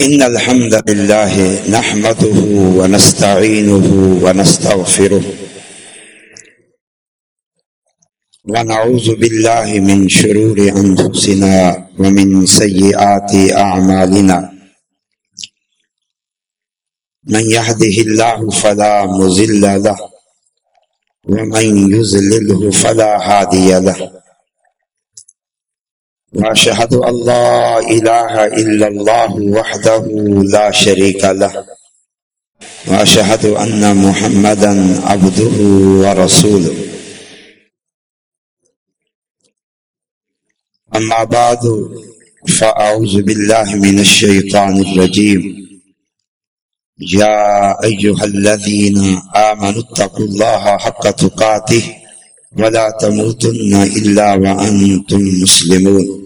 إن الحمد لله نحمده ونستعينه ونستغفره ونعوذ بالله من شرور أنفسنا ومن سيئات أعمالنا. من يهده الله فلا مزل له، ومن يزلله فلا هادي له. وأشهد أن لا إله إلا الله وحده لا شريك له. وأشهد أن محمدا عبده ورسوله. أما بعد، فأعوذ بالله من الشيطان الرجيم. يا أيها الذين آمنوا اتقوا الله حق تقاته ولا تموتن إلا وأنتم مسلمون.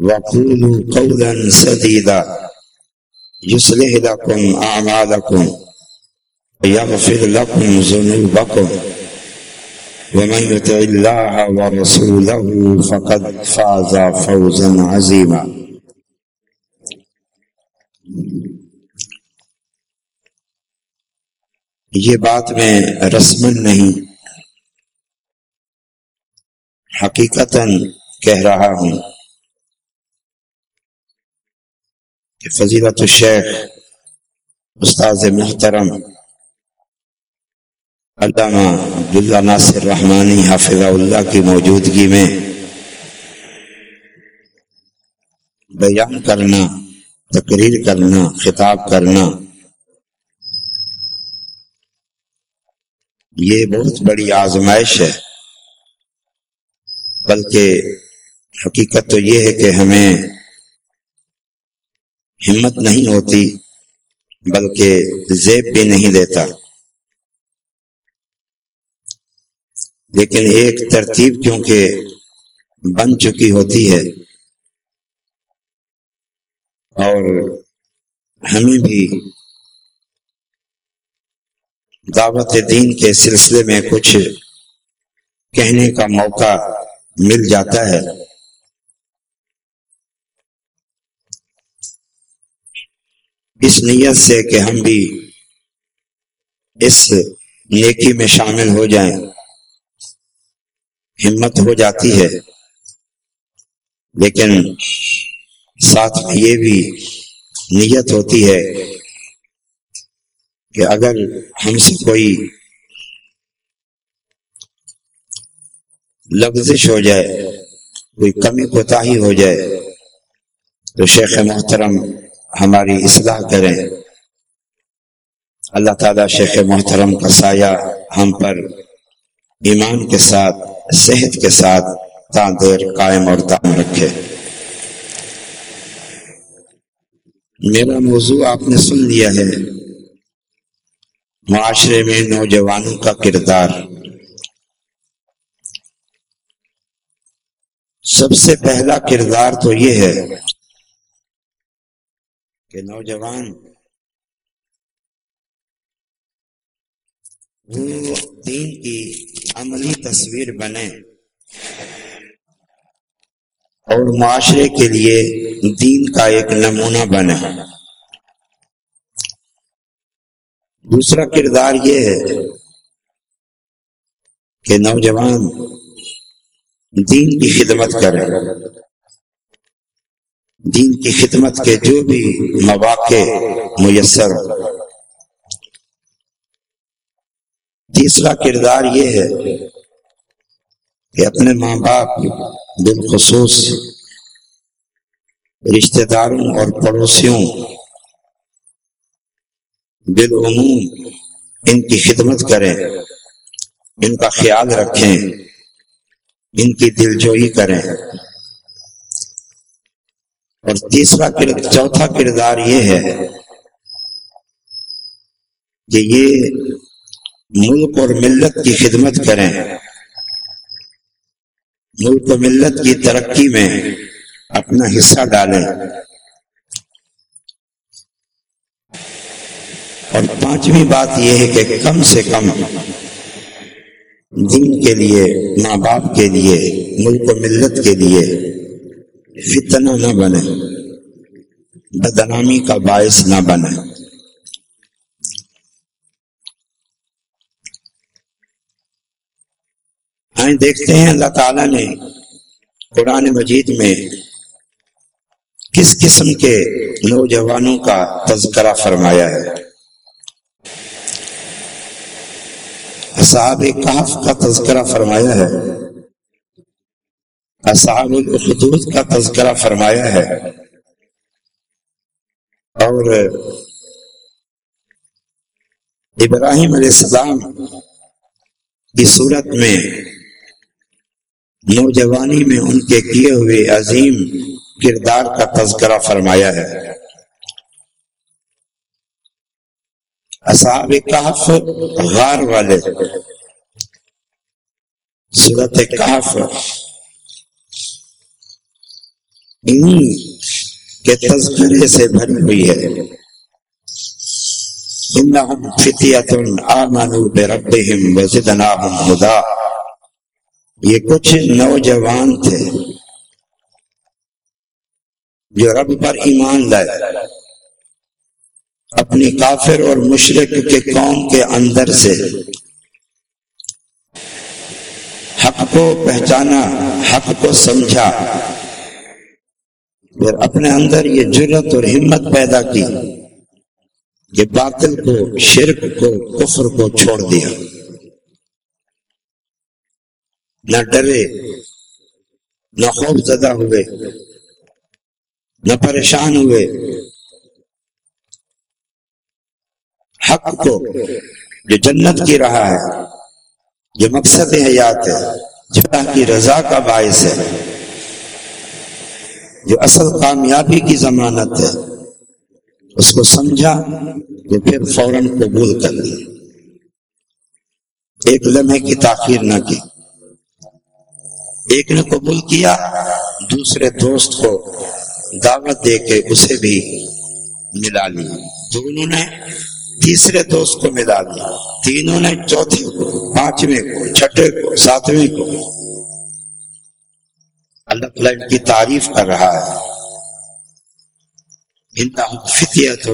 وقولوا قولا سديدا. يصلح لكم أعمالكم ويغفر لكم ذنوبكم. ومن يطع الله ورسوله فقد فاز فوزا عظيما. یہ بات میں رسمن نہیں، حقیقتا کہہ رہا ہوں۔ کہ فضیلت الشیخ استاذ محترم علامہ عبداللہ ناصر رحمانی حافظ اللہ کی موجودگی میں بیان کرنا، تقریر کرنا، خطاب کرنا، یہ بہت بڑی آزمائش ہے۔ بلکہ حقیقت تو یہ ہے کہ ہمیں ہمت نہیں ہوتی، بلکہ زیب بھی نہیں دیتا۔ لیکن ایک ترتیب کیونکہ بن چکی ہوتی ہے۔ اور ہمیں بھی دعوت دین کے سلسلے میں کچھ کہنے کا موقع مل جاتا ہے۔ اس نیت سے کہ ہم بھی اس نیکی میں شامل ہو جائیں۔ ہمت ہو جاتی ہے۔ لیکن ساتھ میں یہ بھی نیت ہوتی ہے کہ اگر ہم سے کوئی لفزش ہو جائے، کوئی کمی کوتا ہی ہو جائے، تو شیخ محترم ہماری اصلاح کریں اللہ تعالیٰ شیخ محترم کا سایہ ہم پر ایمان کے ساتھ، صحت کے ساتھ تا دیر قائم اور دام رکھے۔ میرا موضوع آپ نے سن لیا ہے۔ معاشرے میں نوجوانوں کا کردار۔ سب سے پہلا کردار تو یہ ہے کہ نوجوان وہ دین کی عملی تصویر بنے اور معاشرے کے لیے دین کا ایک نمونہ بنے دوسرا کردار یہ ہے کہ نوجوان دین کی خدمت کرے دین کی خدمت کے جو بھی مواقع میسر۔ تیسرا کردار یہ ہے کہ اپنے ماں باپ بالخصوص رشتہ داروں اور پڑوسیوں بالعموم ان کی خدمت کریں، ان کا خیال رکھیں، ان کی دل جوئی کریں۔ اور تیسرا چوتھا کردار یہ ہے کہ یہ ملک اور ملت کی خدمت کریں۔ ملک و ملت کی ترقی میں اپنا حصہ ڈالیں۔ اور پانچویں بات یہ ہے کہ کم سے کم دین کے لیے، ماں باپ کے لیے، ملک و ملت کے لیے فتنہ نہ بنے، بدنامی کا باعث نہ بنے۔ آئیں دیکھتے ہیں اللہ تعالیٰ نے قرآن مجید میں کس قسم کے نوجوانوں کا تذکرہ فرمایا ہے۔ اصحاب کہف کا تذکرہ فرمایا ہے۔ اصحاب الخدود کا تذکرہ فرمایا ہے۔ اور ابراہیم علیہ السلام کی صورت میں نوجوانی میں ان کے کیے ہوئے عظیم کردار کا تذکرہ فرمایا ہے۔ اصحاب کہف غار والے۔ صورت کہف انہی کے تذکرے سے بھری ہوئی ہے۔ انہم فتیت آمنوا بربهم وزدناهم ہدا۔ یہ کچھ نوجوان تھے جو رب پر ایمان لائے۔ اپنی کافر اور مشرق کے قوم کے اندر سے حق کو پہچانا، حق کو سمجھا۔ پھر اپنے اندر یہ جرت اور ہمت پیدا کی کہ باطل کو، شرک کو، کفر کو چھوڑ دیا۔ نہ ڈرے، نہ خوف زدہ ہوئے، نہ پریشان ہوئے۔ حق کو جو جنت کی رہا ہے جو مقصد حیات ہے جو اللہ کی رضا کا باعث ہے۔ جو اصل کامیابی کی ضمانت ہے، اس کو سمجھا کہ پھر فوراً قبول کر لی ایک لمحے کی تاخیر نہ کی۔ ایک نے قبول کیا، دوسرے دوست کو دعوت دے کے اسے بھی ملا لی دونوں نے تیسرے دوست کو ملا لیا۔ تینوں نے چوتھے کو، پانچویں کو، چھٹے کو، ساتویں کو۔ اللہ تعالیٰ ان کی تعریف کر رہا ہے۔ فتیت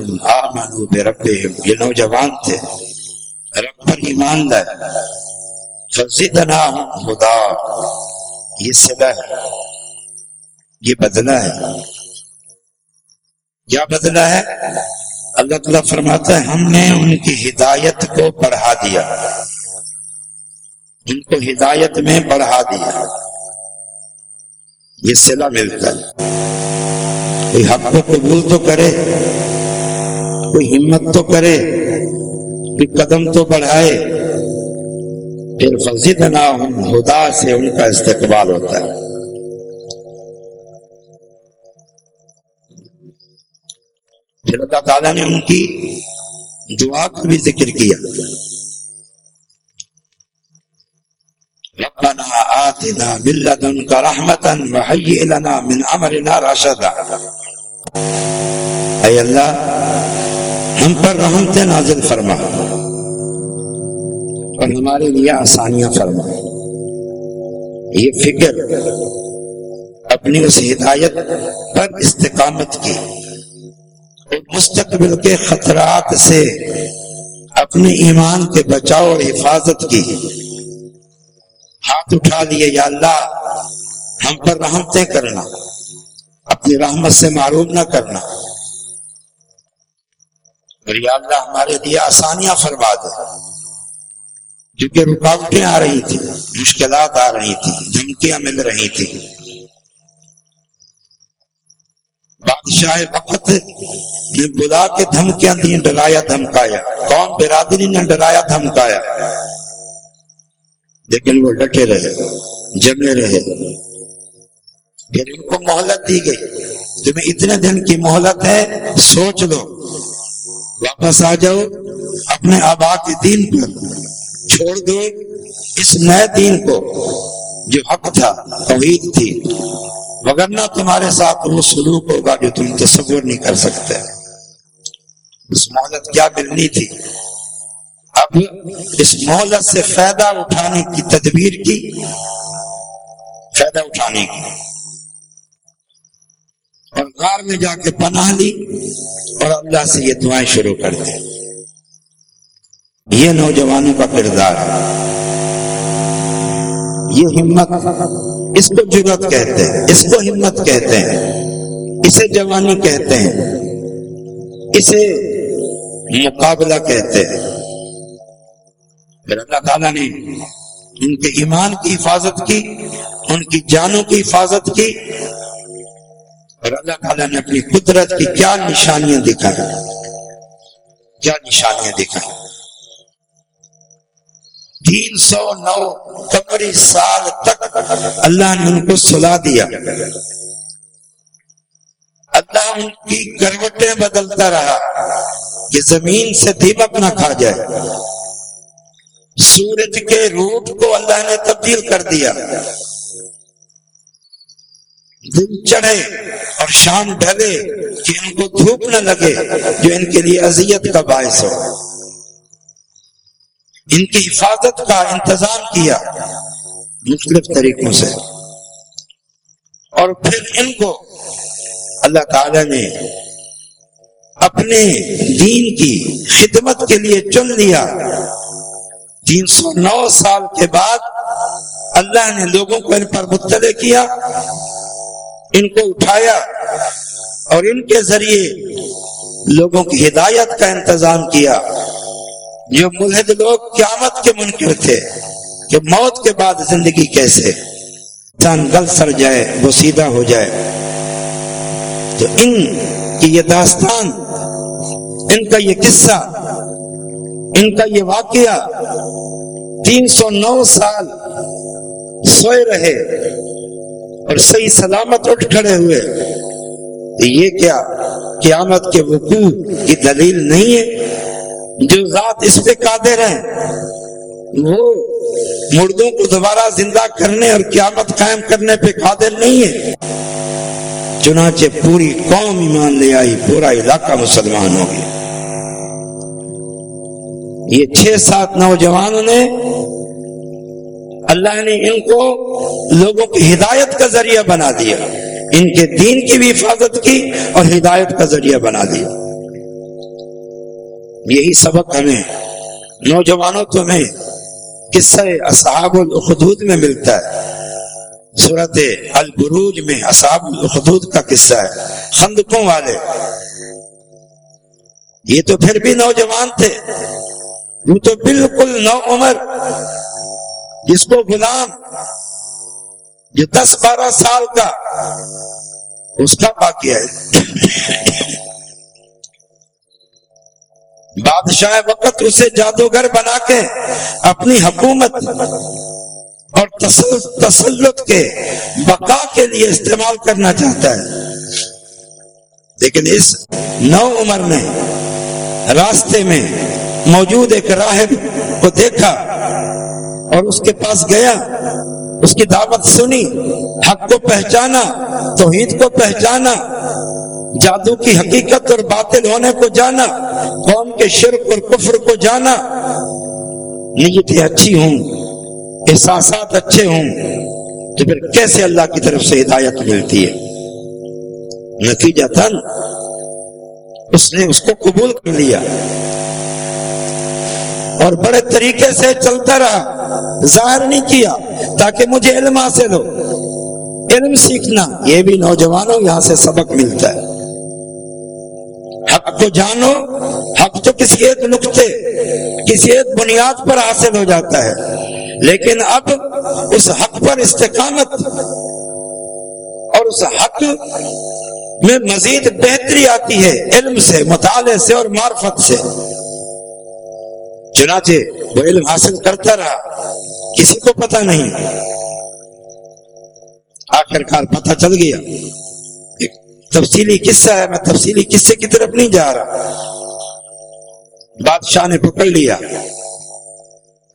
رب یہ نوجوان تھے۔ رب پر ایمان لائے۔ خدا یہ سلا ہے یہ بدلا ہے۔ کیا بدلا ہے؟ اللہ تعالیٰ فرماتا ہے، ہم نے ان کی ہدایت کو بڑھا دیا۔ ان کو ہدایت میں بڑھا دیا۔ یہ سلا ملتا ہے۔ کوئی حق کو قبول تو کرے، کوئی ہمت تو کرے، کوئی قدم تو بڑھائے، پھر فضید نہ خدا سے ان کا استقبال ہوتا ہے۔ پھر اللہ تعالیٰ نے ان کی دعا کا بھی ذکر کیا۔ ربنا آتنا من لدنك رحمتا وهيئ لنا من امرنا رشدا. اے اللہ ہم پر رحمت نازل فرما۔ اور ہمارے لیے آسانیاں فرما۔ یہ فکر، اپنی اس ہدایت پر استقامت کی۔ اور مستقبل کے خطرات سے اپنے ایمان کے بچاؤ اور حفاظت کی۔ ہاتھ اٹھا لیے یا اللہ، ہم پر رحمتیں کرنا، اپنی رحمت سے معروف نہ کرنا۔ اور یا اللہ، ہمارے لیے آسانیاں فرما دے۔ کیونکہ رکاوٹیں آ رہی تھی مشکلات آ رہی تھی دھمکیاں مل رہی تھی بادشاہ وقت نے بلا کے دھمکیاں دی ڈرایا دھمکایا۔ قوم برادری نے ڈرایا دھمکایا۔ لیکن وہ ڈٹے رہے، جمے رہے پھر ان کو مہلت دی گئی۔ تمہیں اتنے دن کی مہلت ہے، سوچ لو۔ واپس آ جاؤ، اپنے آبا کے دین پر۔ چھوڑ دو اس نئے دین کو جو حق تھا، توحید تھی۔ وگرنہ تمہارے ساتھ وہ سلوک ہوگا جو تم تصور نہیں کر سکتے۔ اس مہلت کیا ملنی تھی؟ اب اس مہلت سے فائدہ اٹھانے کی تدبیر کی۔ فائدہ اٹھانے کی۔ اور غار میں جا کے پناہ لی اور اللہ سے یہ دعائیں شروع کر دی یہ نوجوانوں کا کردار۔ یہ ہمت اس کو جرت کہتے ہیں، اس کو ہمت کہتے ہیں۔ اسے جوانی کہتے ہیں، اسے مقابلہ کہتے ہیں۔ پھر اللہ تعالیٰ نے ان کے ایمان کی حفاظت کی، ان کی جانوں کی حفاظت کی۔ اور اللہ تعالیٰ نے اپنی قدرت کی کیا نشانیاں دکھائی کیا نشانیاں دکھائی تین سو نو کمری سال تک اللہ نے ان کو سلا دیا۔ اللہ ان کی کروٹیں بدلتا رہا کہ زمین سے دیمک نہ کھا جائے۔ سورج کے روٹ کو اللہ نے تبدیل کر دیا۔ دن چڑھے اور شام ڈھلے کہ ان کو دھوپ نہ لگے جو ان کے لیے اذیت کا باعث ہو۔ ان کی حفاظت کا انتظام کیا مختلف طریقوں سے۔ اور پھر ان کو اللہ تعالی نے اپنے دین کی خدمت کے لیے چن لیا۔ تین سو نو سال کے بعد اللہ نے لوگوں کو ان پر مطلع کیا، ان کو اٹھایا اور ان کے ذریعے لوگوں کی ہدایت کا انتظام کیا۔ جو ملحد لوگ قیامت کے منکر تھے، کہ موت کے بعد زندگی کیسے؟ انسان گل سر جائے، وہ سیدھا ہو جائے۔ تو ان کی یہ داستان، ان کا یہ قصہ ان کا یہ واقعہ تین سو نو سال سوئے رہے اور صحیح سلامت اٹھ کھڑے ہوئے۔ یہ کیا قیامت کے وقوع کی دلیل نہیں ہے؟ جو ذات اس پہ قادر ہے، وہ مردوں کو دوبارہ زندہ کرنے اور قیامت قائم کرنے پہ قادر نہیں ہے۔ چنانچہ پوری قوم ایمان لے آئی، پورا علاقہ مسلمان ہو گیا۔ یہ چھ سات نوجوانوں نے اللہ نے ان کو لوگوں کی ہدایت کا ذریعہ بنا دیا۔ ان کے دین کی بھی حفاظت کی اور ہدایت کا ذریعہ بنا دیا۔ یہی سبق ہمیں نوجوانوں تو ہمیں قصہ اصحاب الخدود میں ملتا ہے۔ صورت البروج میں اصحاب الخدود کا قصہ ہے۔ خندقوں والے۔ یہ تو پھر بھی نوجوان تھے۔ وہ تو بالکل نو عمر۔ جس کو غلام۔ جو دس بارہ سال کا۔ اس کا واقعہ ہے۔ بادشاہ وقت اسے جادوگر بنا کے اپنی حکومت اور تسلط کے بقا کے لیے استعمال کرنا چاہتا ہے۔ لیکن اس نو عمر نے راستے میں موجود ایک راہب کو دیکھا اور اس کے پاس گیا، اس کی دعوت سنی، حق کو پہچانا، توحید کو پہچانا، جادو کی حقیقت اور باطل ہونے کو جانا، قوم کے شرک اور کفر کو جانا۔ نیتیں اچھی ہوں، احساسات اچھے ہوں، تو پھر کیسے اللہ کی طرف سے ہدایت ملتی ہے؟ نتیجہ تن اس نے اس کو قبول کر لیا۔ اور بڑے طریقے سے چلتا رہا، ظاہر نہیں کیا، تاکہ مجھے علم حاصل ہو۔ علم سیکھنا، یہ بھی نوجوانوں یہاں سے سبق ملتا ہے۔ حق کو جانو، حق تو کسی ایک نقطے، کسی ایک بنیاد پر حاصل ہو جاتا ہے۔ لیکن اب اس حق پر استقامت اور اس حق میں مزید بہتری آتی ہے، علم سے، مطالعے سے اور معرفت سے۔ چنانچہ وہ علم حاصل کرتا رہا، کسی کو پتا نہیں۔ آخر کار پتہ چل گیا۔ تفصیلی قصہ ہے، میں تفصیلی قصے کی طرف نہیں جا رہا۔ بادشاہ نے پکڑ لیا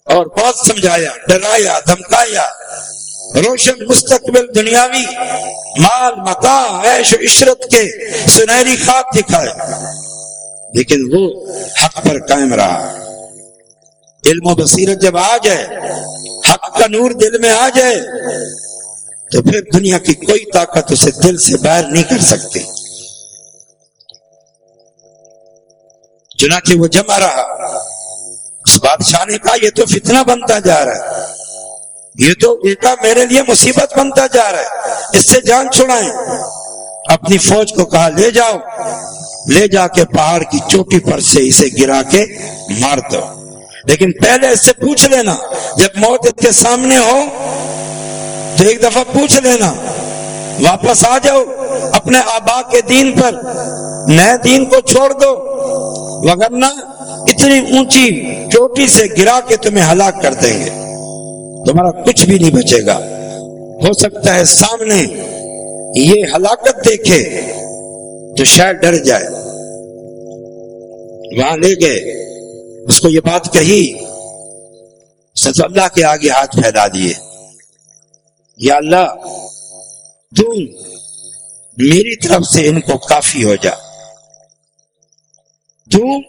اور بہت سمجھایا، ڈرایا، دھمکایا۔ روشن مستقبل دنیاوی، مال، متا، عیش و عشرت کے سنہری خواب دکھائے۔ لیکن وہ حق پر قائم رہا۔ علم و بصیرت جب آ جائے، حق کا نور دل میں آ جائے، تو پھر دنیا کی کوئی طاقت اسے دل سے باہر نہیں کر سکتی۔ چنانچہ وہ جمع رہا۔ اس بادشاہ نے کہا، یہ تو فتنہ بنتا جا رہا ہے۔ یہ تو بیٹا میرے لیے مصیبت بنتا جا رہا ہے۔ اس سے جان چھڑائیں۔ اپنی فوج کو کہا، لے جاؤ۔ لے جا کے پہاڑ کی چوٹی پر سے اسے گرا کے مار دو۔ لیکن پہلے اس سے پوچھ لینا۔ جب موت اس کے سامنے ہو تو ایک دفعہ پوچھ لینا۔ واپس آ جاؤ اپنے آبا کے دین پر۔ نئے دین کو چھوڑ دو۔ وگرنہ اتنی اونچی چوٹی سے گرا کے تمہیں ہلاک کر دیں گے۔ تمہارا کچھ بھی نہیں بچے گا۔ ہو سکتا ہے سامنے یہ ہلاکت دیکھے تو شاید ڈر جائے۔ وہاں لے گئے۔ اس کو یہ بات کہی، سچ اللہ کے آگے ہاتھ پھیلا دیے۔ یا اللہ، تو میری طرف سے ان کو کافی ہو جا۔ تو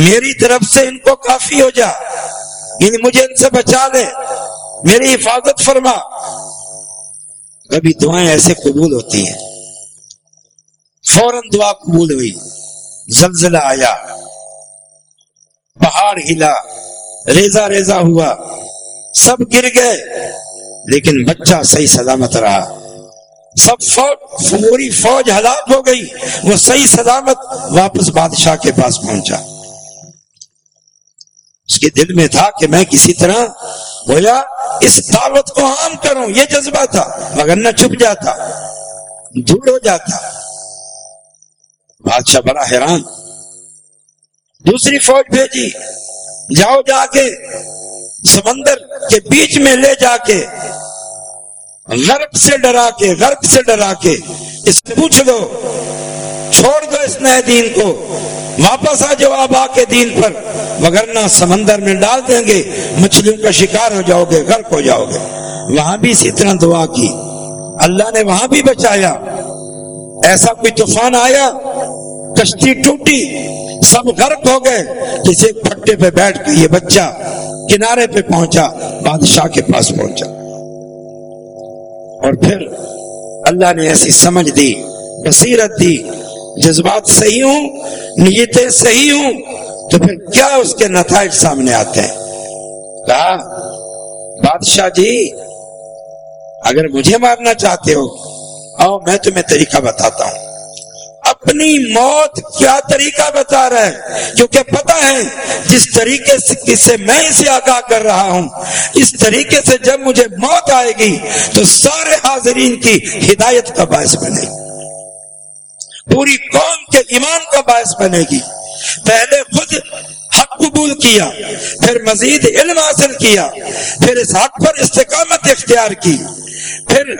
میری طرف سے ان کو کافی ہو جا۔ یعنی مجھے ان سے بچا لے۔ میری حفاظت فرما۔ کبھی دعائیں ایسے قبول ہوتی ہیں۔ فوراً دعا قبول ہوئی۔ زلزلہ آیا۔ پہاڑ ہلا ریزا ریزا ہوا، سب گر گئے، لیکن بچہ صحیح سلامت رہا۔ سب فوج، پوری فوج ہلاک ہو گئی، وہ صحیح سلامت واپس بادشاہ کے پاس پہنچا۔ اس کے دل میں تھا کہ میں کسی طرح بولا، اس دعوت کو عام کروں، یہ جذبہ تھا، مگر نہ چھپ جاتا، دور ہو جاتا۔ بادشاہ بڑا حیران۔ دوسری فوج بھیجی۔ جاؤ جا کے سمندر کے بیچ میں لے جا کے غرق سے ڈرا کے غرق سے ڈرا کے اس سے پوچھ دو چھوڑ دو اس نئے دین کو، واپس آ جاؤ آبا کے دین پر وگرنا سمندر میں ڈال دیں گے، مچھلیوں کا شکار ہو جاؤ گے، غرق ہو جاؤ گے۔ وہاں بھی اسی طرح دعا کی۔ اللہ نے وہاں بھی بچایا۔ ایسا کوئی طوفان آیا کشتی ٹوٹی، سب غرق ہو گئے۔ کسی پھٹے پہ بیٹھ کے یہ بچہ کنارے پہ پہنچا، بادشاہ کے پاس پہنچا۔ اور پھر اللہ نے ایسی سمجھ دی، بصیرت دی، جذبات صحیح ہوں، نیتیں صحیح ہوں، تو پھر کیا اس کے نتائج سامنے آتے ہیں؟ کہا، بادشاہ جی اگر مجھے مارنا چاہتے ہو، آؤ، میں تمہیں طریقہ بتاتا ہوں۔ اپنی موت کیا طریقہ بتا رہا ہے کیونکہ پتا ہے، جس طریقے سے میں اسے آگاہ کر رہا ہوں، اس طریقے سے جب مجھے موت آئے گی، تو سارے حاضرین کی ہدایت کا باعث بنے گی۔ پوری قوم کے ایمان کا باعث بنے گی۔ پہلے خود حق قبول کیا، پھر مزید علم حاصل کیا، پھر اس حق پر استقامت اختیار کی، پھر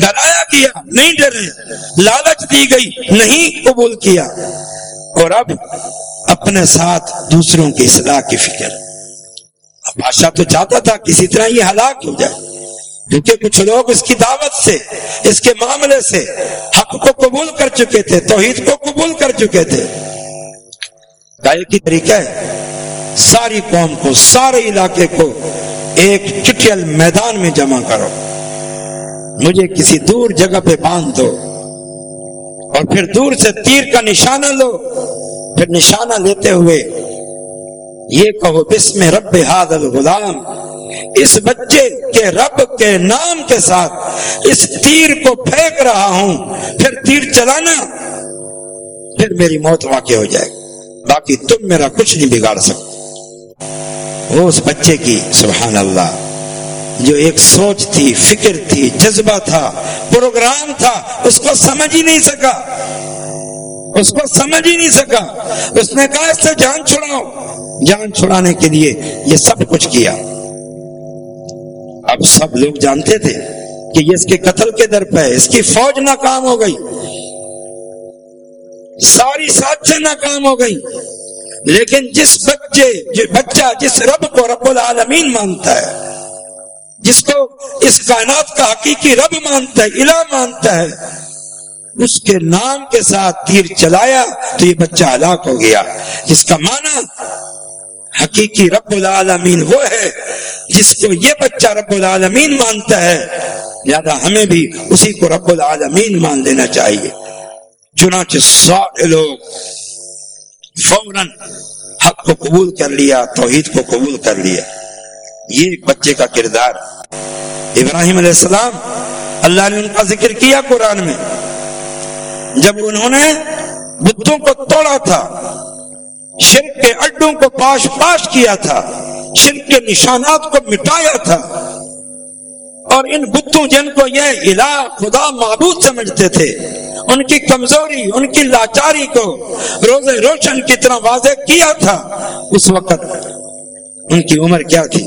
ڈرایا کیا، نہیں ڈرے، لالچ دی گئی، نہیں قبول کیا۔ اور اب اپنے ساتھ دوسروں کی اصلاح کی فکر۔ بادشاہ تو چاہتا تھا کسی طرح یہ ہلاک ہو جائے۔ کیونکہ کچھ لوگ اس کی دعوت سے، اس کے معاملے سے حق کو قبول کر چکے تھے، توحید کو قبول کر چکے تھے۔ کی طریقہ ہے؟ ساری قوم کو، سارے علاقے کو ایک چٹیل میدان میں جمع کرو۔ مجھے کسی دور جگہ پہ باندھ دو اور پھر دور سے تیر کا نشانہ لو۔ پھر نشانہ لیتے ہوئے یہ کہو، بسم رب ہاد الغلام۔ اس بچے کے رب کے نام کے ساتھ اس تیر کو پھینک رہا ہوں۔ پھر تیر چلانا، پھر میری موت واقع ہو جائے۔ باقی تم میرا کچھ نہیں بگاڑ سکتے۔ وہ اس بچے کی، سبحان اللہ۔ جو ایک سوچ تھی، فکر تھی، جذبہ تھا، پروگرام تھا، اس کو سمجھ ہی نہیں سکا۔ اس کو سمجھ ہی نہیں سکا۔ اس نے کہا، اس سے جان چھڑاؤ۔ جان چھڑانے کے لیے یہ سب کچھ کیا۔ اب سب لوگ جانتے تھے کہ یہ اس کے قتل کے در پہ اس کی فوج ناکام ہو گئی۔ ساری ساتھیں ناکام ہو گئی۔ لیکن جس بچے، بچہ، جس رب کو رب العالمین مانتا ہے جس کو اس کائنات کا حقیقی رب مانتا ہے، الہ مانتا ہے، اس کے نام کے ساتھ تیر چلایا تو یہ بچہ ہلاک ہو گیا۔ جس کا معنی حقیقی رب العالمین وہ ہے، جس کو یہ بچہ رب العالمین مانتا ہے۔ لہذا ہمیں بھی اسی کو رب العالمین مان لینا چاہیے۔ چنانچہ سارے لوگ فوراً حق کو قبول کر لیا، توحید کو قبول کر لیا۔ یہ ایک بچے کا کردار ابراہیم علیہ السلام، اللہ نے ان کا ذکر کیا قرآن میں۔ جب انہوں نے بتوں کو توڑا تھا، شرک کے اڈوں کو پاش پاش کیا تھا، شرک کے نشانات کو مٹایا تھا، اور ان بتوں جن کو یہ الہ خدا معبود سمجھتے تھے، ان کی کمزوری، ان کی لاچاری کو روز روشن کی طرح واضح کیا تھا، اس وقت ان کی عمر کیا تھی؟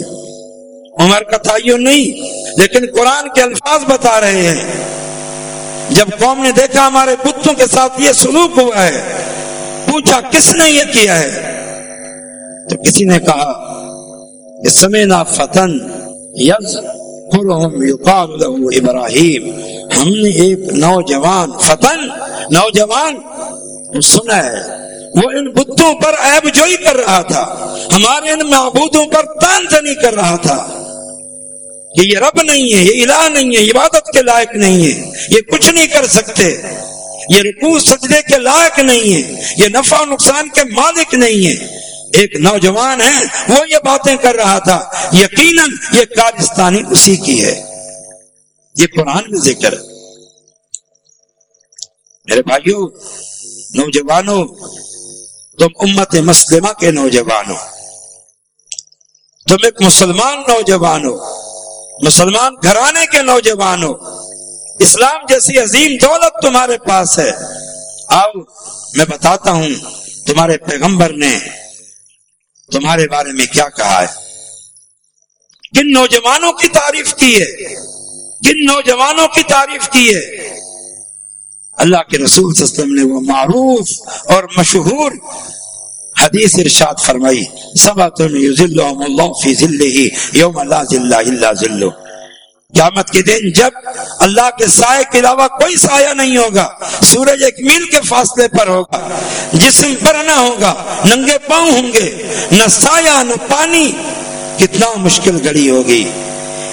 عمر کا تعین نہیں، لیکن قرآن کے الفاظ بتا رہے ہیں۔ جب قوم نے دیکھا ہمارے بتوں کے ساتھ یہ سلوک ہوا ہے، پوچھا کس نے یہ کیا ہے؟ تو کسی نے کہا کہ سمینا فتن یز ابراہیم۔ ہم نے ایک نوجوان فتن، نوجوان سنا ہے۔ وہ ان بتوں پر عیب جوئی کر رہا تھا۔ ہمارے ان معبودوں پر تان زنی کر رہا تھا۔ کہ یہ رب نہیں ہے، یہ الہ نہیں ہے عبادت کے لائق نہیں ہے، یہ کچھ نہیں کر سکتے۔ یہ رکوع سجدے کے لائق نہیں ہے، یہ نفع نقصان کے مالک نہیں ہے۔ ایک نوجوان ہے، وہ یہ باتیں کر رہا تھا۔ یقیناً یہ کالستانی اسی کی ہے۔ یہ قرآن میں ذکر میرے بھائیوں، نوجوانوں، تم امت مسلمہ کے نوجوان ہو تم ایک مسلمان نوجوان ہو۔ مسلمان گھرانے کے نوجوان ہو اسلام جیسی عظیم دولت تمہارے پاس ہے۔ آؤ، میں بتاتا ہوں تمہارے پیغمبر نے تمہارے بارے میں کیا کہا ہے۔ کن نوجوانوں کی تعریف کی ہے؟ کن نوجوانوں کی تعریف کی ہے؟ اللہ کے رسول صلی اللہ علیہ وسلم نے وہ معروف اور مشہور حدیث ارشاد فرمائی سب اللہ فی ذلہ یوم لا ذلہ الا ذلہ۔ قیامت کے دن جب اللہ کے سائے کے علاوہ کوئی سایہ نہیں ہوگا، سورج ایک میل کے فاصلے پر ہوگا، جسم پر نہ ہوگا، ننگے پاؤں ہوں گے، نہ سایہ، نہ پانی، کتنا مشکل گڑی ہوگی۔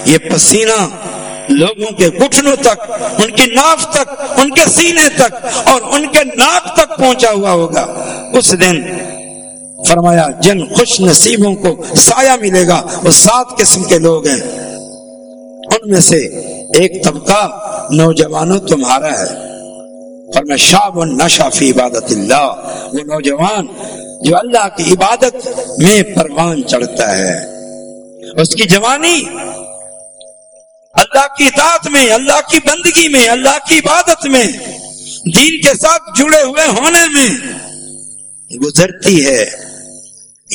یہ پسینہ لوگوں کے گٹھنوں تک، ان کی ناف تک، ان کے سینے تک اور ان کے ناک تک پہنچا ہوا ہوگا۔ اس دن فرمایا، جن خوش نصیبوں کو سایہ ملے گا، وہ سات قسم کے لوگ ہیں۔ ان میں سے ایک طبقہ نوجوانوں تمہارا ہے۔ اور میں شاب نشا فی عبادت اللہ۔ وہ نوجوان جو اللہ کی عبادت میں پروان چڑھتا ہے۔ اس کی جوانی اللہ کی اطاعت میں، اللہ کی بندگی میں، اللہ کی عبادت میں، دین کے ساتھ جڑے ہوئے ہونے میں گزرتی ہے۔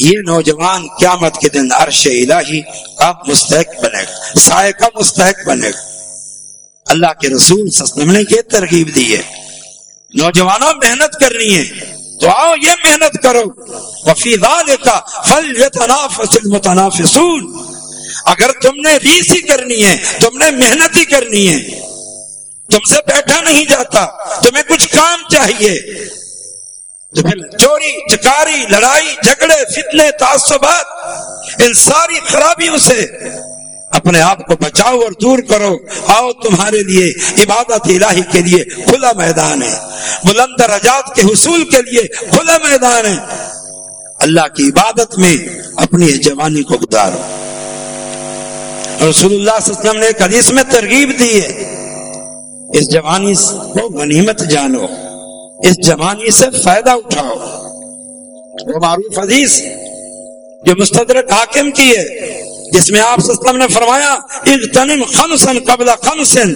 یہ نوجوان قیامت کے دن عرش الہی کا مستحق بنے گا، سائے کا مستحق بنے گا۔ اللہ کے رسول وسلم نے یہ ترغیب دی ہے۔ نوجوانوں، محنت کرنی ہے۔ تو آؤ یہ محنت کرو۔ وفی کا فل المتنافسون۔ اگر تم نے ریس ہی کرنی ہے، تم نے محنت ہی کرنی ہے، تم سے بیٹھا نہیں جاتا، تمہیں کچھ کام چاہیے۔ تو پھر چوری، چکاری، لڑائی، جھگڑے، فتنے، تعصبات، ان ساری خرابیوں سے اپنے آپ کو بچاؤ اور دور کرو۔ آؤ تمہارے لیے عبادت الہی کے لیے کھلا میدان ہے۔ بلند رجات کے حصول کے لیے کھلا میدان ہے۔ اللہ کی عبادت میں اپنی جوانی کو گزارو۔ رسول اللہ صلی اللہ علیہ وسلم نے ایک حدیث میں ترغیب دی ہے۔ اس جوانی کو غنیمت جانو۔ اس جوانی سے فائدہ اٹھاؤ۔ وہ معروف حدیث جو مستدرک حاکم کی ہے، جس میں آپ وسلم نے فرمایا اغتنم خمسن قبل خمسن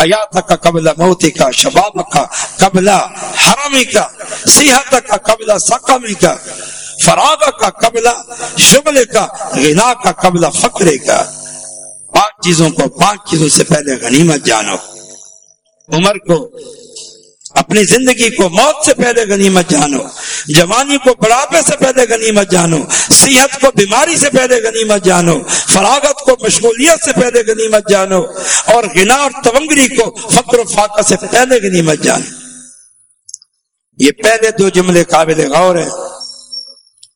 حیات کا قبل موتی کا شباب کا قبل حرمی کا صحت کا قبل سقمی کا فراغ کا قبل شغل کا غنا کا قبل فقر کا پانچ چیزوں کو، پانچ چیزوں سے پہلے غنیمت جانو۔ عمر کو اپنی زندگی کو موت سے پہلے غنیمت جانو، جوانی کو بڑھاپے سے پہلے غنیمت جانو، صحت کو بیماری سے پہلے غنیمت جانو، فراغت کو مشغولیت سے پہلے غنیمت جانو اور گنا اور تونگری کو فقر و فاقہ سے پہلے غنیمت جانو۔ یہ پہلے دو جملے قابل غور ہیں۔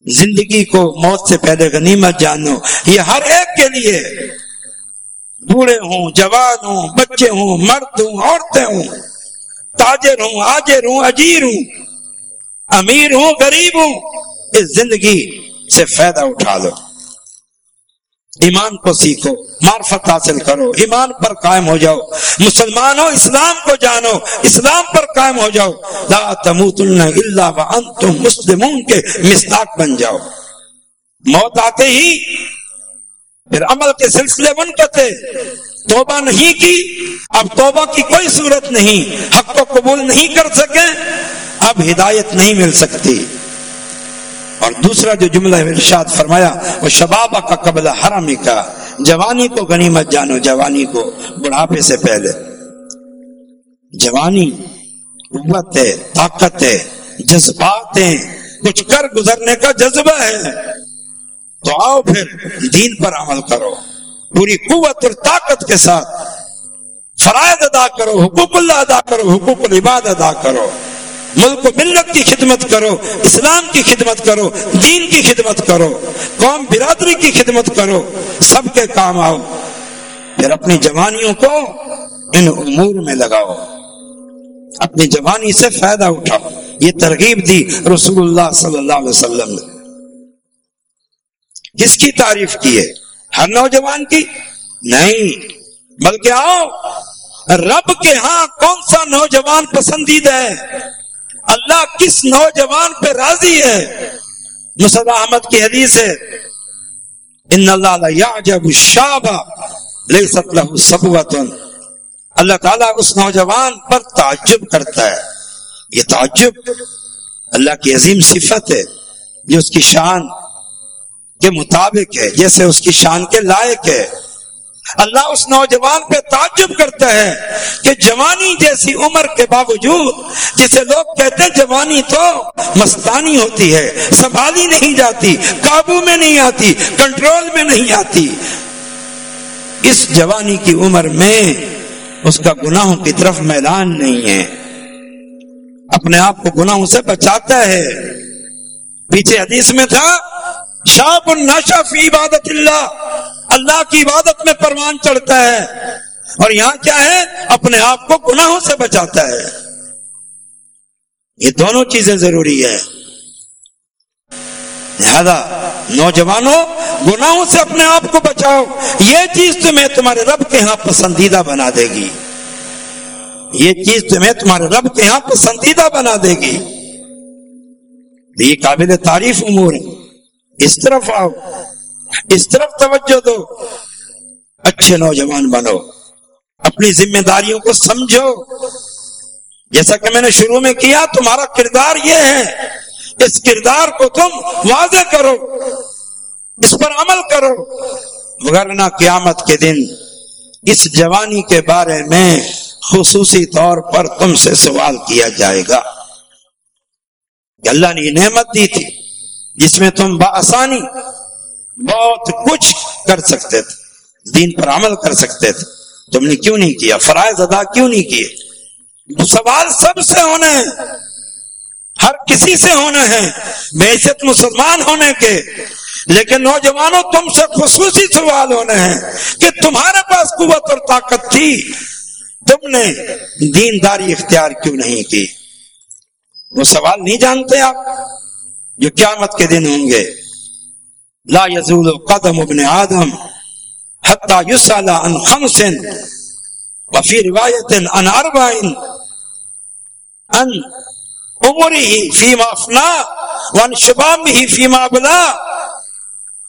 زندگی کو موت سے پہلے غنیمت جانو، یہ ہر ایک کے لیے بوڑھے ہوں، جوان ہوں، بچے ہوں، مرد ہوں، عورتیں ہوں۔ تاجر ہوں آجر ہوں، اجیر ہوں، امیر ہوں، غریب ہوں، اس زندگی سے فائدہ اٹھا لو۔ ایمان کو سیکھو، معرفت حاصل کرو، ایمان پر قائم ہو جاؤ۔ مسلمانوں، اسلام کو جانو، اسلام پر قائم ہو جاؤ۔ لا تموتن الا وانتم مسلمون کے مستاق بن جاؤ۔ موت آتے ہی پھر عمل کے سلسلے بن کرتے توبہ نہیں کی، اب توبہ کی کوئی صورت نہیں۔ حق کو قبول نہیں کر سکے، اب ہدایت نہیں مل سکتی۔ اور دوسرا جو جملہ ارشاد فرمایا، وہ شباب کا قبل حرمی کا۔ جوانی کو غنیمت جانو، جوانی کو بڑھاپے سے پہلے۔ جوانی قوت ہے، طاقت ہے، جذبات ہیں۔ کچھ کر گزرنے کا جذبہ ہے۔ تو آؤ پھر دین پر عمل کرو۔ پوری قوت اور طاقت کے ساتھ فرائض ادا کرو، حقوق اللہ ادا کرو، حقوق العباد ادا کرو۔ ملک و ملت کی خدمت کرو، اسلام کی خدمت کرو، دین کی خدمت کرو۔ قوم برادری کی خدمت کرو۔ سب کے کام آؤ۔ پھر اپنی جوانیوں کو ان امور میں لگاؤ۔ اپنی جوانی سے فائدہ اٹھاؤ۔ یہ ترغیب دی رسول اللہ صلی اللہ علیہ وسلم نے۔ کس کی تعریف کی ہے۔ ہر نوجوان کی؟ نہیں۔ بلکہ آؤ، رب کے ہاں کون سا نوجوان پسندیدہ ہے؟ اللہ کس نوجوان پہ راضی ہے؟ مسد احمد کی حدیث ہے، ان اللہ یعجب الشابہ لیست له اللہ تعالیٰ اس نوجوان پر تعجب کرتا ہے۔ یہ تعجب اللہ کی عظیم صفت ہے، جو اس کی شان کے مطابق ہے، جیسے اس کی شان کے لائق ہے۔ اللہ اس نوجوان پہ تعجب کرتا ہے کہ جوانی جیسی عمر کے باوجود جسے لوگ کہتے ہیں جوانی تو مستانی ہوتی ہے، سنبھالی نہیں جاتی، قابو میں نہیں آتی، کنٹرول میں نہیں آتی۔ اس جوانی کی عمر میں اس کا گناہوں کی طرف میدان نہیں ہے۔ اپنے آپ کو گناہوں سے بچاتا ہے۔ پیچھے حدیث میں تھا شاپ النشا فی عبادت اللہ۔ اللہ کی عبادت میں پروان چڑھتا ہے۔ اور یہاں کیا ہے؟ اپنے آپ کو گناہوں سے بچاتا ہے۔ یہ دونوں چیزیں ضروری ہے لہذا نوجوانوں، گناہوں سے اپنے آپ کو بچاؤ۔ یہ چیز تمہیں تمہارے رب کے ہاں پسندیدہ بنا دے گی۔ یہ چیز تمہیں تمہارے رب کے ہاں پسندیدہ بنا دے گی۔ یہ قابل تعریف امور ہے اس طرف آؤ۔ اس طرف توجہ دو۔ اچھے نوجوان بنو۔ اپنی ذمہ داریوں کو سمجھو۔ جیسا کہ میں نے شروع میں کیا، تمہارا کردار یہ ہے، اس کردار کو تم واضح کرو، اس پر عمل کرو۔ ورنہ قیامت کے دن، اس جوانی کے بارے میں خصوصی طور پر تم سے سوال کیا جائے گا۔ کہ اللہ نے یہ نعمت دی تھی۔ جس میں تم بآسانی بہت کچھ کر سکتے تھے، دین پر عمل کر سکتے تھے۔ تم نے کیوں نہیں کیا؟ فرائض ادا کیوں نہیں کیے؟ سوال سب سے ہونے ہیں ہر کسی سے ہونے ہیں بحثت مسلمان ہونے کے۔ لیکن نوجوانوں، تم سے خصوصی سوال ہونے ہیں کہ تمہارے پاس قوت اور طاقت تھی۔ تم نے دینداری اختیار کیوں نہیں کی؟ وہ سوال نہیں جانتے آپ؟ جو قیامت کے دن ہوں گے۔ لا يزول قدم ابن آدم حتى يسأل عن خمس وفي رواية عن أربع عن عمره فيما أفنى وعن شبابه فيما أبلى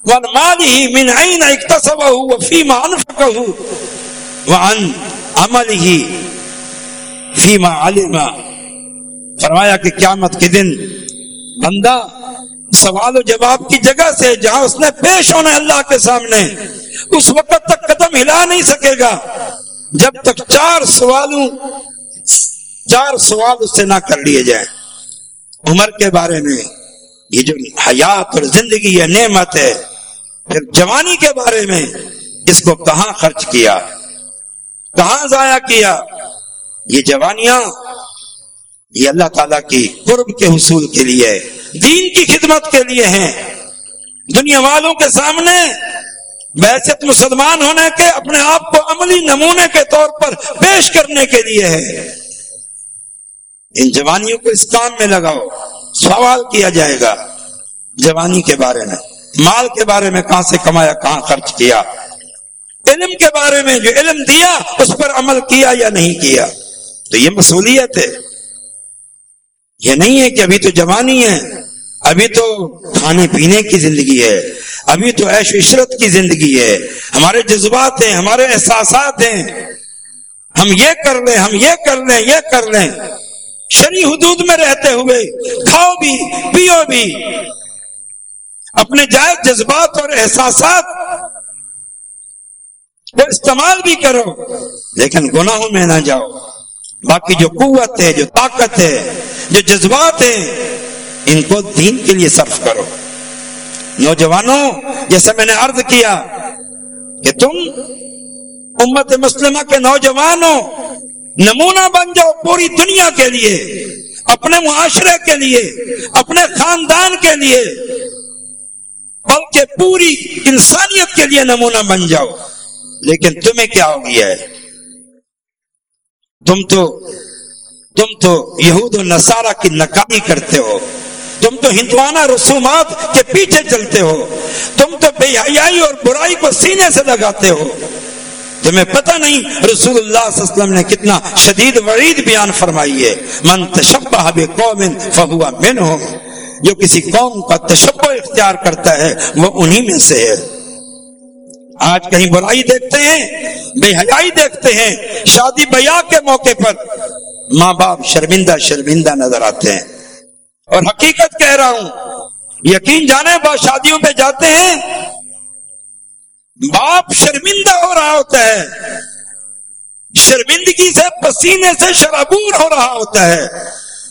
وعن ماله من أين اكتسبه وفيما أنفقه وعن عمله فيما علم۔ فرمایا کہ قیامت کے دن بندہ سوال و جواب کی جگہ سے جہاں اس نے پیش ہونا ہے اللہ کے سامنے، اس وقت تک قدم ہلا نہیں سکے گا۔ جب تک چار سوالوں، چار سوال اس سے نہ کر لیے جائیں۔ عمر کے بارے میں، یہ جو حیات اور زندگی ہے، نعمت ہے، پھر جوانی کے بارے میں اس کو کہاں خرچ کیا؟ کہاں ضائع کیا؟ یہ جوانیاں، یہ اللہ تعالی کی قرب کے حصول کے لیے دین کی خدمت کے لیے ہیں۔ دنیا والوں کے سامنے بحثت مسلمان ہونے کے اپنے آپ کو عملی نمونے کے طور پر پیش کرنے کے لیے ہے ان جوانیوں کو اس کام میں لگاؤ۔ سوال کیا جائے گا۔ جوانی کے بارے میں۔ مال کے بارے میں کہاں سے کمایا، کہاں خرچ کیا۔ علم کے بارے میں جو علم دیا، اس پر عمل کیا یا نہیں کیا۔ تو یہ مصولیت ہے۔ یہ نہیں ہے کہ ابھی تو جوانی ہے۔ ابھی تو کھانے پینے کی زندگی ہے، ابھی تو عیش و عشرت کی زندگی ہے۔ ہمارے جذبات ہیں، ہمارے احساسات ہیں۔ ہم یہ کر لیں، ہم یہ کر لیں، یہ کر لیں۔ شری حدود میں رہتے ہوئے کھاؤ بھی، پیو بھی۔ اپنے جائز جذبات اور احساسات کو استعمال بھی کرو، لیکن گناہوں میں نہ جاؤ۔ باقی جو قوت ہے، جو طاقت ہے، جو جذبات ہیں ان کو دین کے لیے صرف کرو۔ نوجوانوں، جیسے میں نے عرض کیا کہ تم امت مسلمہ کے نوجوانوں، نمونہ بن جاؤ پوری دنیا کے لیے، اپنے معاشرے کے لیے، اپنے خاندان کے لیے، بلکہ پوری انسانیت کے لیے نمونہ بن جاؤ۔ لیکن تمہیں کیا ہو گیا ہے؟ تم تو تم تو یہود و نصارہ کی نکامی کرتے ہو۔ تم تو ہندوانہ رسومات کے پیچھے چلتے ہو۔ تم تو بے حیائی اور برائی کو سینے سے لگاتے ہو۔ تمہیں پتہ نہیں رسول اللہ صلی اللہ علیہ وسلم نے کتنا شدید وعید بیان فرمائی ہے۔ من تشبہ بقوم فہوا منہم۔ جو کسی قوم کا تشبہ اختیار کرتا ہے وہ انہی میں سے ہے۔ آج کہیں برائی دیکھتے ہیں، بے حیائی دیکھتے ہیں، شادی بیاہ کے موقع پر ماں باپ شرمندہ شرمندہ نظر آتے ہیں۔ اور حقیقت کہہ رہا ہوں، یقین جانے با شادیوں پہ جاتے ہیں، باپ شرمندہ ہو رہا ہوتا ہے، شرمندگی سے، پسینے سے شرابور ہو رہا ہوتا ہے،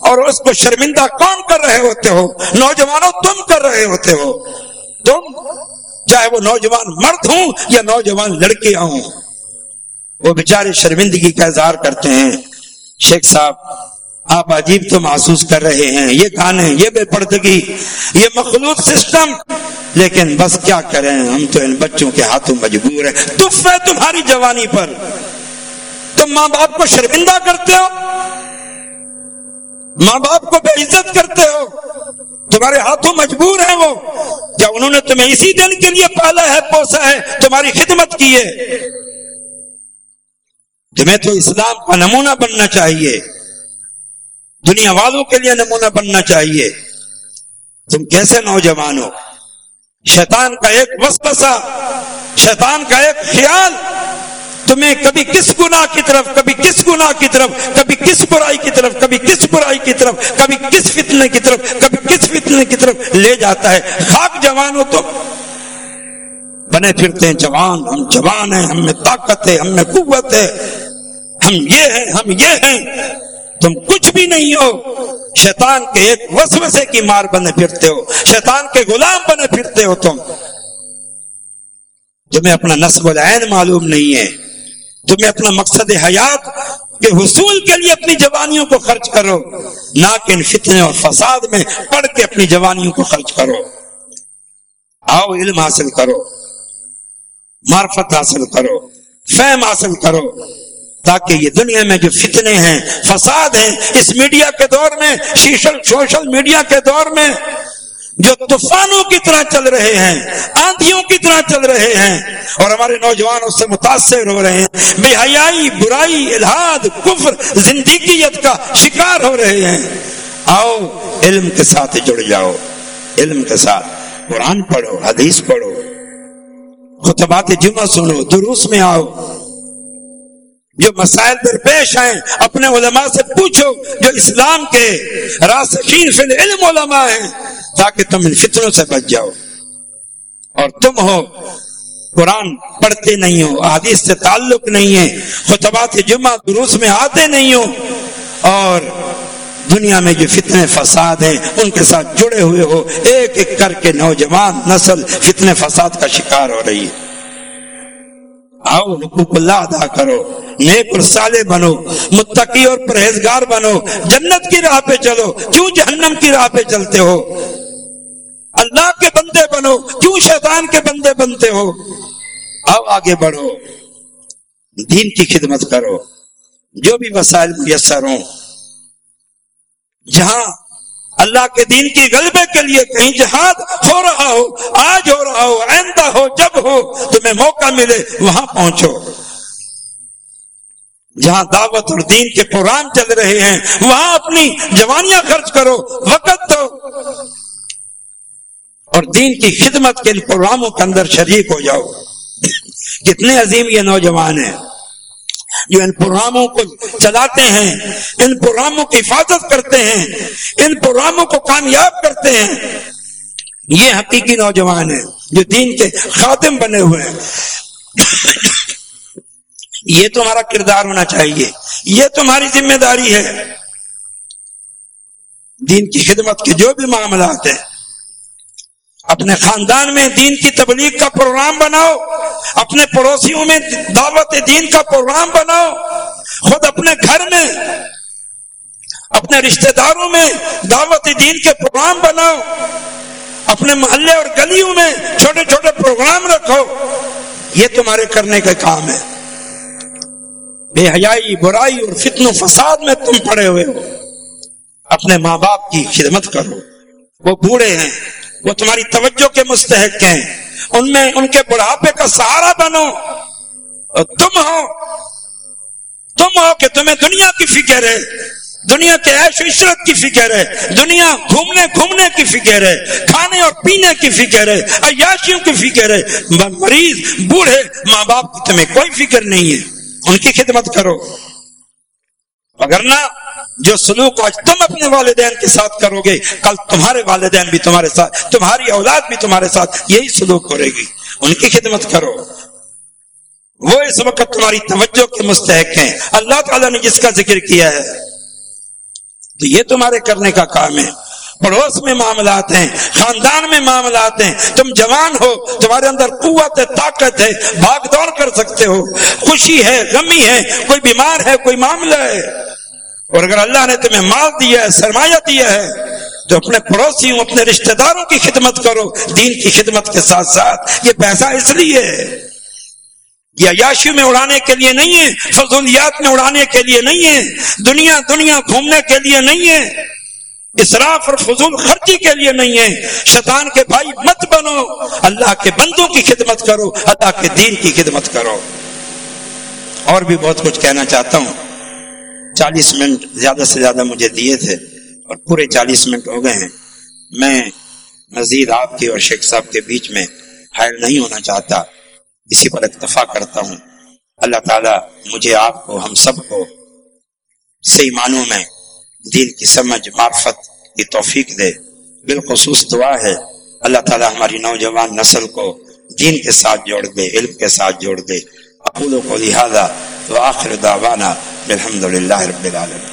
اور اس کو شرمندہ کون کر رہے ہوتے ہو؟ نوجوانوں تم کر رہے ہوتے ہو۔ تم، چاہے وہ نوجوان مرد ہوں یا نوجوان لڑکیاں ہوں، وہ بیچارے شرمندگی کا اظہار کرتے ہیں۔ شیخ صاحب آپ عجیب تو محسوس کر رہے ہیں؟ یہ گانے، یہ بے پردگی، یہ مخلوط سسٹم۔ لیکن بس کیا کریں؟ ہم تو ان بچوں کے ہاتھوں مجبور ہیں۔ تف ہے تمہاری جوانی پر۔ تم ماں باپ کو شرمندہ کرتے ہو؟ ماں باپ کو بے عزت کرتے ہو؟ تمہارے ہاتھوں مجبور ہیں وہ۔ کیا انہوں نے تمہیں اسی دن کے لیے پالا ہے، پوسا ہے، تمہاری خدمت کی ہے۔ تمہیں تو اسلام کا نمونہ بننا چاہیے۔ دنیا والوں کے لیے نمونہ بننا چاہیے۔ تم کیسے نوجوان ہو؟ شیطان کا ایک وسوسہ، شیطان کا ایک خیال۔ تمہیں کبھی کس گناہ کی طرف، کبھی کس گناہ کی طرف، کبھی کس برائی کی طرف، کبھی کس برائی کی طرف، کبھی کس فتنے کی طرف، کبھی کس فتنے کی طرف لے جاتا ہے۔ خاک جوان ہو تم۔ بنے پھرتے ہیں جوان، ہم جوان ہیں، ہم میں طاقت ہے، ہم میں قوت ہے۔ ہم یہ ہیں، ہم یہ ہیں۔ تم کچھ بھی نہیں ہو۔ شیطان کے ایک وسوسے کی مار بنے پھرتے ہو۔ شیطان کے غلام بنے پھرتے ہو تم۔ تمہیں اپنا نصب العین معلوم نہیں ہے۔ تمہیں اپنا مقصد حیات کے حصول کے لیے اپنی جوانیوں کو خرچ کرو۔ نہ کہ ان فتنے اور فساد میں پڑھ کے اپنی جوانیوں کو خرچ کرو۔ آؤ علم حاصل کرو۔ معرفت حاصل کرو۔ فہم حاصل کرو۔ تاکہ یہ دنیا میں جو فتنے ہیں، فساد ہیں، اس میڈیا کے دور میں شیشل سوشل میڈیا کے دور میں جو طوفانوں کی طرح چل رہے ہیں، آندھیوں کی طرح چل رہے ہیں، اور ہمارے نوجوان اس سے متاثر ہو رہے ہیں بے حیائی برائی، الہاد، کفر، زندگیت کا شکار ہو رہے ہیں۔ آؤ، علم کے ساتھ جڑ جاؤ۔ علم کے ساتھ۔ قرآن پڑھو، حدیث پڑھو۔ خطبات جمعہ سنو، دروس میں آؤ۔ جو مسائل درپیش ہیں اپنے علماء سے پوچھو جو اسلام کے راسخین فی العلم علماء ہیں، تاکہ تم ان فطروں سے بچ جاؤ۔ اور تم ہو، قرآن پڑھتے نہیں ہو، حدیث سے تعلق نہیں ہے، خطبات جمعہ دروس میں آتے نہیں ہو، اور دنیا میں جو فتنے فساد ہیں، ان کے ساتھ جڑے ہوئے ہو، ایک ایک کر کے نوجوان نسل فتنے فساد کا شکار ہو رہی ہے۔ آؤ حقوق اللہ ادا کرو، نیک اور سالے بنو، متقی اور پرہیزگار بنو، جنت کی راہ پہ چلو، کیوں جہنم کی راہ پہ چلتے ہو؟ اللہ کے بندے بنو، کیوں شیطان کے بندے بنتے ہو؟ آؤ آگے بڑھو، دین کی خدمت کرو، جو بھی وسائل میسر ہوں، جہاں اللہ کے دین کی غلبے کے لیے کہیں جہاد ہو رہا ہو، آج ہو رہا ہو، آئندہ ہو، جب ہو، تمہیں موقع ملے، وہاں پہنچو۔ جہاں دعوت اور دین کے پروگرام چل رہے ہیں، وہاں اپنی جوانیاں خرچ کرو، وقت دو۔ اور دین کی خدمت کے پروگراموں کے اندر شریک ہو جاؤ۔ کتنے عظیم یہ نوجوان ہیں۔ جو ان پروگراموں کو چلاتے ہیں، ان پروگراموں کی حفاظت کرتے ہیں، ان پروگراموں کو کامیاب کرتے ہیں۔ یہ حقیقی نوجوان ہیں جو دین کے خاتم بنے ہوئے ہیں۔ یہ تمہارا کردار ہونا چاہیے۔ یہ تمہاری ذمہ داری ہے۔ دین کی خدمت کے جو بھی معاملات ہیں اپنے خاندان میں دین کی تبلیغ کا پروگرام بناؤ، اپنے پڑوسیوں میں دعوت دین کا پروگرام بناؤ، خود اپنے گھر میں، اپنے رشتہ داروں میں دعوت دین کے پروگرام بناؤ، اپنے محلے اور گلیوں میں چھوٹے چھوٹے پروگرام رکھو۔ یہ تمہارے کرنے کا کام ہے۔ بے حیائی، برائی اور فتن و فساد میں تم پڑے ہوئے ہو۔ اپنے ماں باپ کی خدمت کرو۔ وہ بوڑھے ہیں۔ وہ تمہاری توجہ کے مستحق ہیں۔ ان میں ان کے بڑھاپے کا سہارا بنو۔ اور تم ہو۔ تم ہو کہ تمہیں دنیا کی فکر ہے۔ دنیا کے عیش عشرت کی فکر ہے۔ دنیا گھومنے گھومنے کی فکر ہے۔ کھانے اور پینے کی فکر ہے۔ عیاشیوں کی فکر ہے۔ مریض، بوڑھے ماں باپ کی تمہیں کوئی فکر نہیں ہے۔ ان کی خدمت کرو۔ اگر نہ جو سلوک آج تم اپنے والدین کے ساتھ کرو گے، کل تمہارے والدین بھی تمہارے ساتھ، تمہاری اولاد بھی تمہارے ساتھ یہی سلوک کرے گی۔ ان کی خدمت کرو۔ وہ اس وقت تمہاری توجہ کے مستحق ہیں۔ اللہ تعالیٰ نے جس کا ذکر کیا ہے، تو یہ تمہارے کرنے کا کام ہے۔ پڑوس میں معاملات ہیں، خاندان میں معاملات ہیں۔ تم جوان ہو، تمہارے اندر قوت ہے، طاقت ہے بھاگ دوڑ کر سکتے ہو۔ خوشی ہے، غمی ہے، کوئی بیمار ہے، کوئی معاملہ ہے۔ اور اگر اللہ نے تمہیں مال دیا ہے، سرمایہ دیا ہے، تو اپنے پڑوسیوں، اپنے رشتہ داروں کی خدمت کرو، دین کی خدمت کے ساتھ ساتھ یہ پیسہ اس لیے ہے یہ عیاشی میں اڑانے کے لیے نہیں ہے، فضولیات میں اڑانے کے لیے نہیں ہے، دنیا دنیا گھومنے کے لیے نہیں ہے، اسراف اور فضول خرچی کے لیے نہیں ہے۔ شیطان کے بھائی مت بنو، اللہ کے بندوں کی خدمت کرو، اللہ کے دین کی خدمت کرو۔ اور بھی بہت کچھ کہنا چاہتا ہوں۔ چالیس منٹ زیادہ سے زیادہ مجھے دیے تھے اور پورے چالیس منٹ ہو گئے ہیں۔ میں مزید آپ کے اور شیخ صاحب کے بیچ میں حائل نہیں ہونا چاہتا۔ اسی پر اکتفا کرتا ہوں۔ اللہ تعالیٰ مجھے آپ کو، ہم سب کو صحیح معنوں میں دین کی سمجھ، معرفت کی توفیق دے۔ بالخصوص دعا ہے، اللہ تعالیٰ ہماری نوجوان نسل کو دین کے ساتھ جوڑ دے، علم کے ساتھ جوڑ دے۔ اقول کو لہٰذا تو آخر دعوانا الحمد للہ رب العالمين.